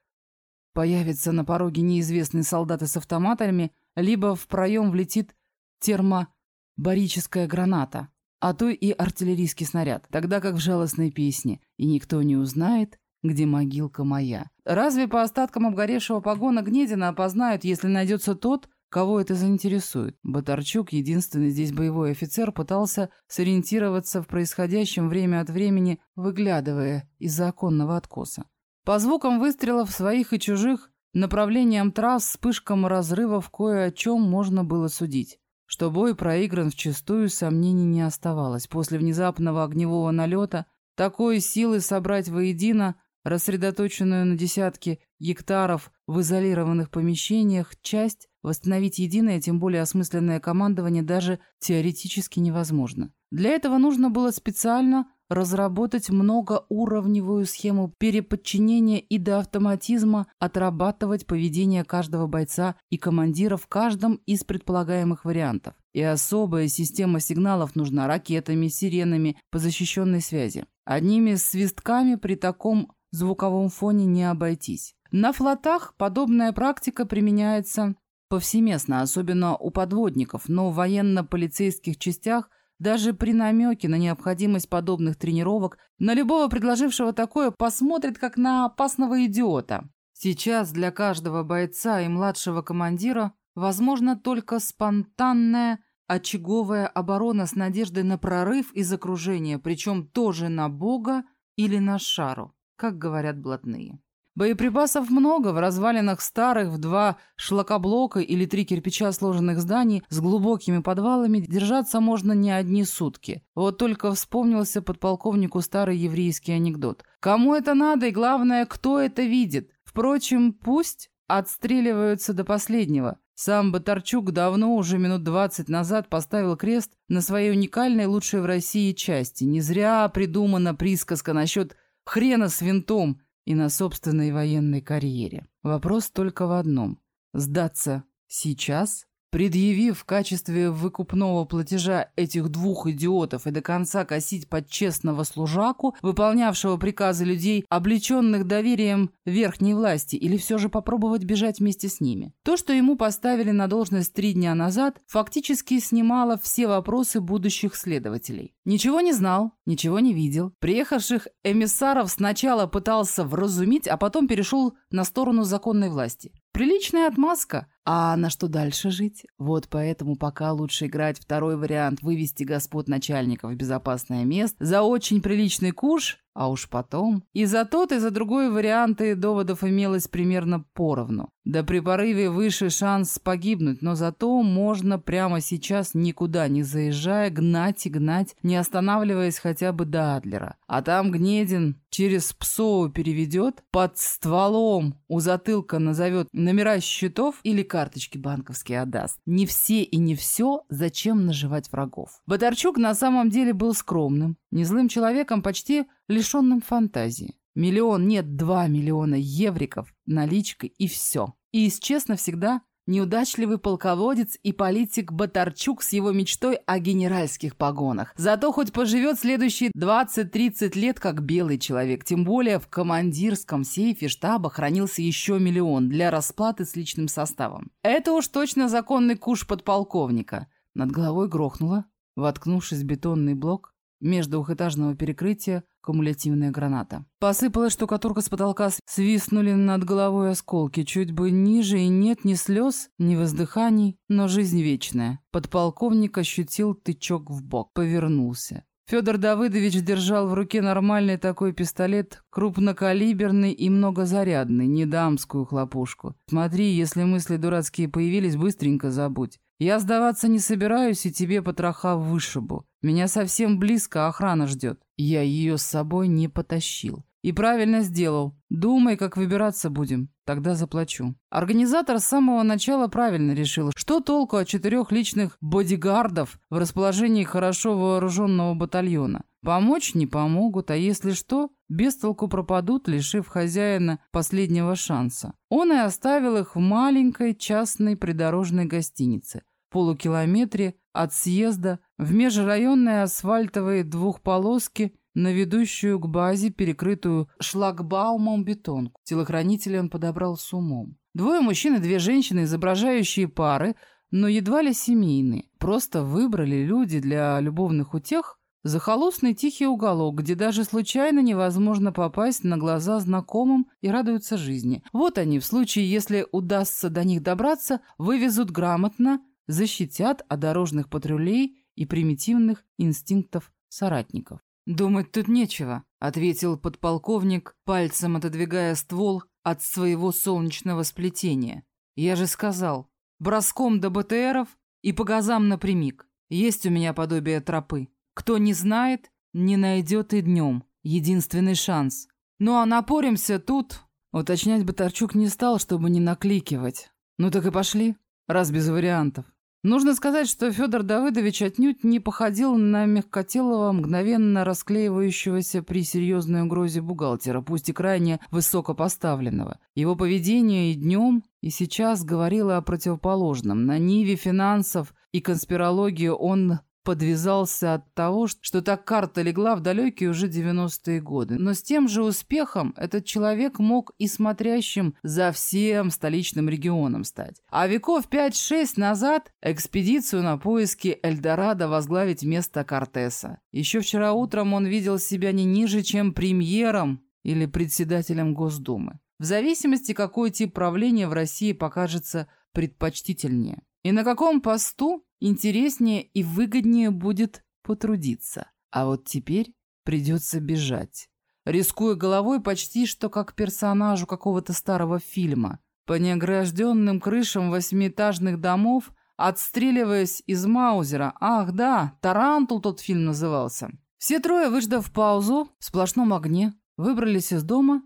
появится на пороге неизвестные солдаты с автоматами, либо в проем влетит термобарическая граната, а то и артиллерийский снаряд, тогда как в жалостной песне «И никто не узнает, где могилка моя». Разве по остаткам обгоревшего погона Гнедина опознают, если найдется тот, кого это заинтересует? Батарчук, единственный здесь боевой офицер, пытался сориентироваться в происходящем время от времени, выглядывая из-за оконного откоса. По звукам выстрелов своих и чужих, направлениям трасс, вспышкам разрывов кое о чем можно было судить. Что бой проигран вчистую, сомнений не оставалось. После внезапного огневого налета такой силы собрать воедино рассредоточенную на десятки гектаров в изолированных помещениях, часть восстановить единое, тем более осмысленное командование даже теоретически невозможно. Для этого нужно было специально разработать многоуровневую схему переподчинения и до автоматизма отрабатывать поведение каждого бойца и командира в каждом из предполагаемых вариантов. И особая система сигналов нужна ракетами, сиренами по защищенной связи. Одними свистками при таком звуковом фоне не обойтись. На флотах подобная практика применяется повсеместно, особенно у подводников, но в военно-полицейских частях даже при намеке на необходимость подобных тренировок на любого предложившего такое посмотрит как на опасного идиота. Сейчас для каждого бойца и младшего командира возможно только спонтанная очаговая оборона с надеждой на прорыв из окружения, причем тоже на Бога или на шару как говорят блатные. Боеприпасов много, в развалинах старых в два шлакоблока или три кирпича сложенных зданий с глубокими подвалами держаться можно не одни сутки. Вот только вспомнился подполковнику старый еврейский анекдот. Кому это надо и, главное, кто это видит? Впрочем, пусть отстреливаются до последнего. Сам Батарчук давно, уже минут двадцать назад, поставил крест на своей уникальной, лучшей в России части. Не зря придумана присказка насчет Хрена с винтом. и на собственной военной карьере. Вопрос только в одном. Сдаться сейчас предъявив в качестве выкупного платежа этих двух идиотов и до конца косить под честного служаку, выполнявшего приказы людей, облеченных доверием верхней власти, или все же попробовать бежать вместе с ними. То, что ему поставили на должность три дня назад, фактически снимало все вопросы будущих следователей. Ничего не знал, ничего не видел. Приехавших эмиссаров сначала пытался вразумить, а потом перешел на сторону законной власти. Приличная отмазка. А на что дальше жить? Вот поэтому пока лучше играть второй вариант – вывести господ начальников в безопасное место за очень приличный куш, а уж потом. И за тот, и за другой варианты доводов имелось примерно поровну. Да при порыве выше шанс погибнуть, но зато можно прямо сейчас, никуда не заезжая, гнать и гнать, не останавливаясь хотя бы до Адлера. А там Гнедин через Псову переведет, под стволом у затылка назовет номера счетов или карточки банковские отдаст. Не все и не все, зачем наживать врагов. Батарчук на самом деле был скромным, незлым человеком, почти лишенным фантазии. Миллион, нет, два миллиона евриков наличкой и все. И, если честно, всегда неудачливый полководец и политик Батарчук с его мечтой о генеральских погонах. Зато хоть поживет следующие 20-30 лет как белый человек. Тем более в командирском сейфе штаба хранился еще миллион для расплаты с личным составом. Это уж точно законный куш подполковника. Над головой грохнуло, воткнувшись в бетонный блок, между двухэтажного перекрытия кумулятивная граната. Посыпалась штукатурка с потолка, свистнули над головой осколки, чуть бы ниже, и нет ни слез, ни воздыханий, но жизнь вечная. Подполковник ощутил тычок в бок, повернулся. Федор Давыдович держал в руке нормальный такой пистолет, крупнокалиберный и многозарядный, не дамскую хлопушку. Смотри, если мысли дурацкие появились, быстренько забудь. Я сдаваться не собираюсь и тебе потроха вышибу. Меня совсем близко охрана ждет. Я ее с собой не потащил. И правильно сделал. Думай, как выбираться будем. Тогда заплачу. Организатор с самого начала правильно решил, что толку от четырех личных бодигардов в расположении хорошо вооруженного батальона. Помочь не помогут, а если что, без толку пропадут, лишив хозяина последнего шанса. Он и оставил их в маленькой частной придорожной гостинице, полукилометре от съезда в межрайонные асфальтовые двухполоски на ведущую к базе, перекрытую шлагбаумом бетонку. Телохранителя он подобрал с умом. Двое мужчин и две женщины, изображающие пары, но едва ли семейные. Просто выбрали люди для любовных утех захолустный тихий уголок, где даже случайно невозможно попасть на глаза знакомым и радуются жизни. Вот они, в случае, если удастся до них добраться, вывезут грамотно, защитят от дорожных патрулей и примитивных инстинктов соратников. «Думать тут нечего», — ответил подполковник, пальцем отодвигая ствол от своего солнечного сплетения. «Я же сказал, броском до БТРов и по газам напрямик. Есть у меня подобие тропы. Кто не знает, не найдет и днем. Единственный шанс. Ну а напоримся тут...» Уточнять Батарчук не стал, чтобы не накликивать. «Ну так и пошли, раз без вариантов». Нужно сказать, что Федор Давыдович отнюдь не походил на мягкотелого, мгновенно расклеивающегося при серьезной угрозе бухгалтера, пусть и крайне высокопоставленного. Его поведение и днем, и сейчас говорило о противоположном. На ниве финансов и конспирологии он подвязался от того, что так карта легла в далекие уже 90-е годы. Но с тем же успехом этот человек мог и смотрящим за всем столичным регионом стать. А веков 5-6 назад экспедицию на поиски Эльдорадо возглавить вместо Кортеса. Еще вчера утром он видел себя не ниже, чем премьером или председателем Госдумы. В зависимости, какой тип правления в России покажется предпочтительнее. И на каком посту интереснее и выгоднее будет потрудиться. А вот теперь придется бежать. Рискуя головой почти что как персонажу какого-то старого фильма. По неогражденным крышам восьмиэтажных домов, отстреливаясь из маузера. Ах, да, «Тарантул» тот фильм назывался. Все трое, выждав паузу, в сплошном огне, выбрались из дома,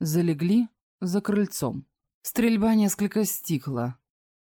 залегли за крыльцом. Стрельба несколько стихла.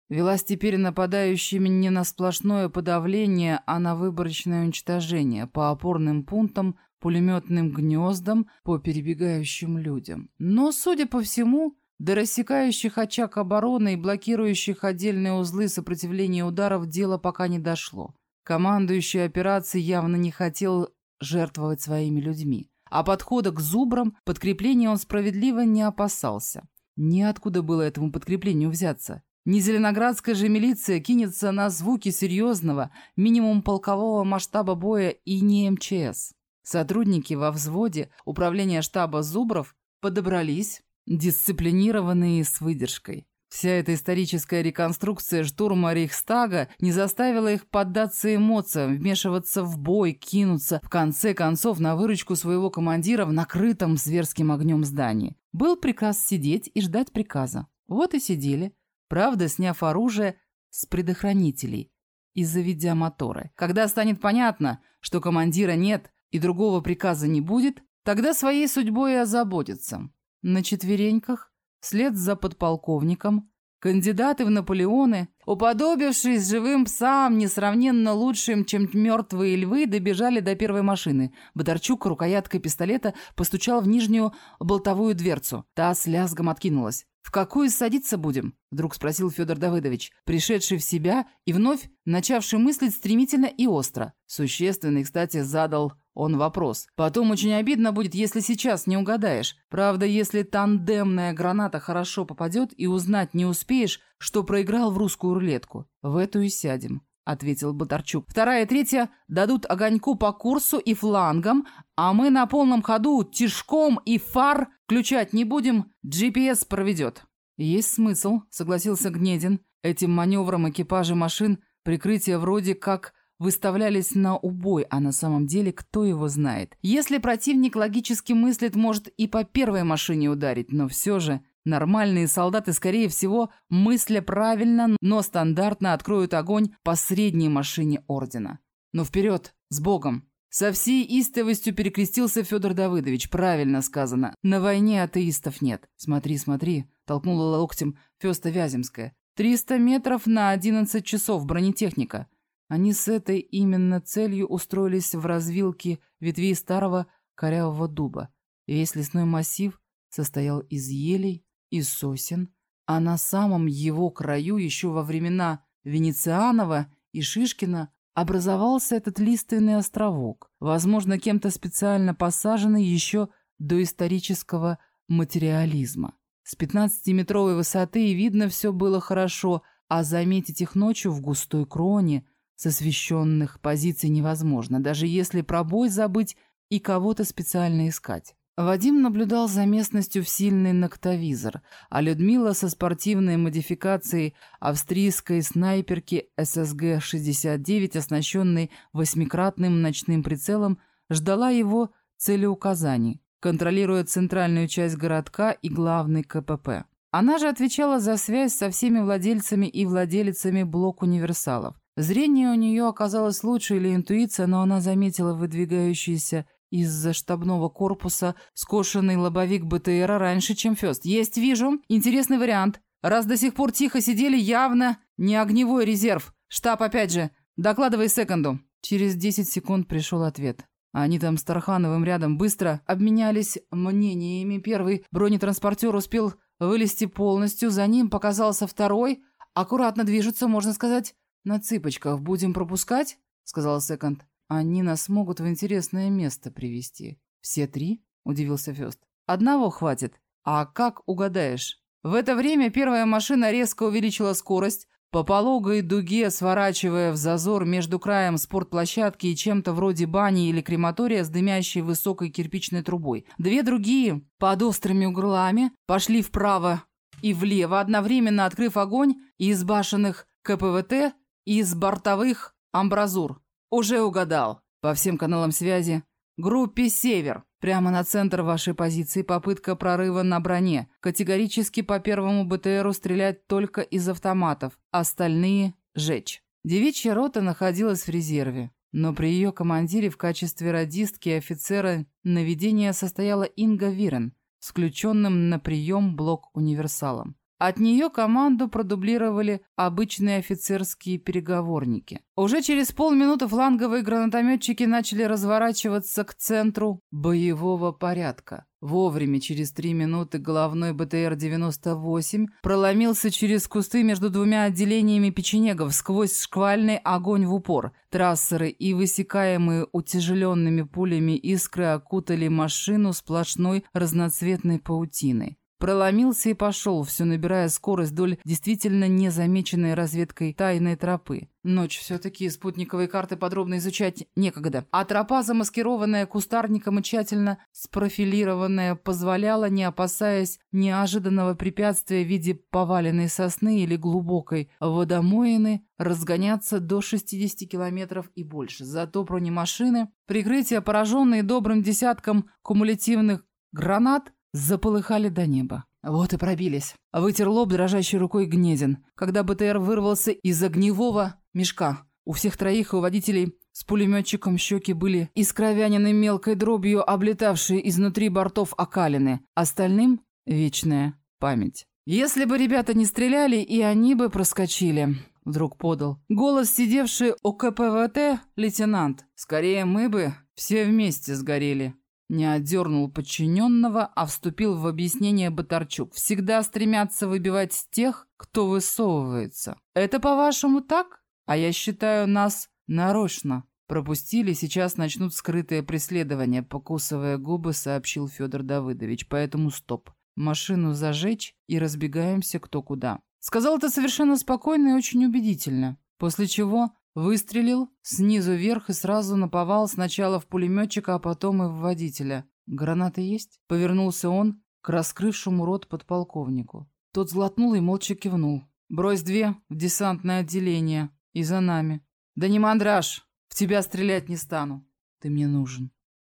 Велась теперь нападающими не на сплошное подавление, а на выборочное уничтожение по опорным пунктам пулеметным гнездам, по перебегающим людям. Но, судя по всему, до рассекающих очаг обороны и блокирующих отдельные узлы сопротивления ударов дело пока не дошло. Командующий операцией явно не хотел жертвовать своими людьми. А подхода к зубрам подкрепления он справедливо не опасался. Неоткуда было этому подкреплению взяться. Не зеленоградская же милиция кинется на звуки серьезного, минимум полкового масштаба боя и не МЧС. Сотрудники во взводе управления штаба Зубров подобрались, дисциплинированные с выдержкой. Вся эта историческая реконструкция штурма Рейхстага не заставила их поддаться эмоциям, вмешиваться в бой, кинуться, в конце концов, на выручку своего командира в накрытом зверским огнем здании. Был приказ сидеть и ждать приказа. Вот и сидели, правда, сняв оружие с предохранителей и заведя моторы. Когда станет понятно, что командира нет и другого приказа не будет, тогда своей судьбой и озаботятся. На четвереньках, вслед за подполковником, кандидаты в Наполеоны, уподобившись живым псам, несравненно лучшим, чем мертвые львы, добежали до первой машины. Бодарчук рукояткой пистолета постучал в нижнюю болтовую дверцу. Та с лязгом откинулась. «В какую садиться будем?» – вдруг спросил Федор Давыдович, пришедший в себя и вновь начавший мыслить стремительно и остро. Существенный, кстати, задал он вопрос. Потом очень обидно будет, если сейчас не угадаешь. Правда, если тандемная граната хорошо попадет и узнать не успеешь, что проиграл в русскую рулетку. В эту и сядем. — ответил Батарчук. «Вторая и третья дадут огоньку по курсу и флангам, а мы на полном ходу тишком и фар включать не будем, GPS проведет». «Есть смысл», — согласился Гнедин. «Этим маневром экипажи машин прикрытие вроде как выставлялись на убой, а на самом деле кто его знает. Если противник логически мыслит, может и по первой машине ударить, но все же Нормальные солдаты, скорее всего, мысля правильно, но стандартно откроют огонь по средней машине ордена. Но вперед, с Богом! Со всей истовостью перекрестился Федор Давыдович. Правильно сказано. На войне атеистов нет. Смотри, смотри, толкнула локтем Феста Вяземская. Триста метров на одиннадцать часов бронетехника. Они с этой именно целью устроились в развилке ветвей старого корявого дуба. Весь лесной массив состоял из елей, и сосен, а на самом его краю еще во времена Венецианова и Шишкина образовался этот лиственный островок, возможно, кем-то специально посаженный еще до исторического материализма. С 15-метровой высоты видно все было хорошо, а заметить их ночью в густой кроне с освещенных позиций невозможно, даже если пробой забыть и кого-то специально искать. Вадим наблюдал за местностью в сильный ноктовизор, а Людмила со спортивной модификацией австрийской снайперки ССГ-69, оснащенной восьмикратным ночным прицелом, ждала его целеуказаний, контролируя центральную часть городка и главный КПП. Она же отвечала за связь со всеми владельцами и владелицами блок-универсалов. Зрение у нее оказалось лучше или интуиция, но она заметила выдвигающиеся из-за штабного корпуса скошенный лобовик БТРа раньше, чем Фёст. Есть, вижу. Интересный вариант. Раз до сих пор тихо сидели, явно не огневой резерв. Штаб опять же. Докладывай секунду. Через 10 секунд пришел ответ. Они там с Тархановым рядом быстро обменялись мнениями. Первый бронетранспортер успел вылезти полностью, за ним показался второй. Аккуратно движутся, можно сказать, на цыпочках. Будем пропускать? Сказал секонд. Они нас могут в интересное место привести. Все три? Удивился Фёст. Одного хватит. А как угадаешь? В это время первая машина резко увеличила скорость, по пологой дуге сворачивая в зазор между краем спортплощадки и чем-то вроде бани или крематория с дымящей высокой кирпичной трубой. Две другие, под острыми углами, пошли вправо и влево, одновременно открыв огонь из башенных КПВТ и из бортовых амбразур. «Уже угадал. По всем каналам связи. Группе «Север». Прямо на центр вашей позиции попытка прорыва на броне. Категорически по первому БТРу стрелять только из автоматов. Остальные – жечь». Девичья рота находилась в резерве. Но при ее командире в качестве радистки и офицера наведения состояла Инга Вирен включенным на прием блок-универсалом. От нее команду продублировали обычные офицерские переговорники. Уже через полминуты фланговые гранатометчики начали разворачиваться к центру боевого порядка. Вовремя, через три минуты, головной БТР-98 проломился через кусты между двумя отделениями печенегов сквозь шквальный огонь в упор. Трассеры и высекаемые утяжеленными пулями искры окутали машину сплошной разноцветной паутиной. Проломился и пошел, все набирая скорость вдоль действительно незамеченной разведкой тайной тропы. Ночь все-таки спутниковые карты подробно изучать некогда. А тропа, замаскированная кустарником и тщательно спрофилированная, позволяла, не опасаясь неожиданного препятствия в виде поваленной сосны или глубокой водомоины, разгоняться до 60 километров и больше. Зато бронемашины, прикрытие пораженные добрым десятком кумулятивных гранат, заполыхали до неба. Вот и пробились. Вытер лоб дрожащей рукой Гнедин, когда БТР вырвался из огневого мешка. У всех троих у водителей с пулеметчиком щеки были искровянены мелкой дробью, облетавшие изнутри бортов окалины. Остальным — вечная память. Если бы ребята не стреляли, и они бы проскочили. Вдруг подал. Голос, сидевший у КПВТ, лейтенант. Скорее мы бы все вместе сгорели. Не отдернул подчиненного, а вступил в объяснение Батарчук. «Всегда стремятся выбивать тех, кто высовывается. Это, по-вашему, так? А я считаю, нас нарочно пропустили, сейчас начнут скрытое преследование», покусывая губы, сообщил Федор Давыдович. «Поэтому стоп. Машину зажечь и разбегаемся кто куда». Сказал это совершенно спокойно и очень убедительно. После чего Выстрелил снизу вверх и сразу наповал сначала в пулеметчика, а потом и в водителя. «Гранаты есть?» Повернулся он к раскрывшему рот подполковнику. Тот злотнул и молча кивнул. «Брось две в десантное отделение. И за нами». «Да не мандраж! В тебя стрелять не стану. Ты мне нужен».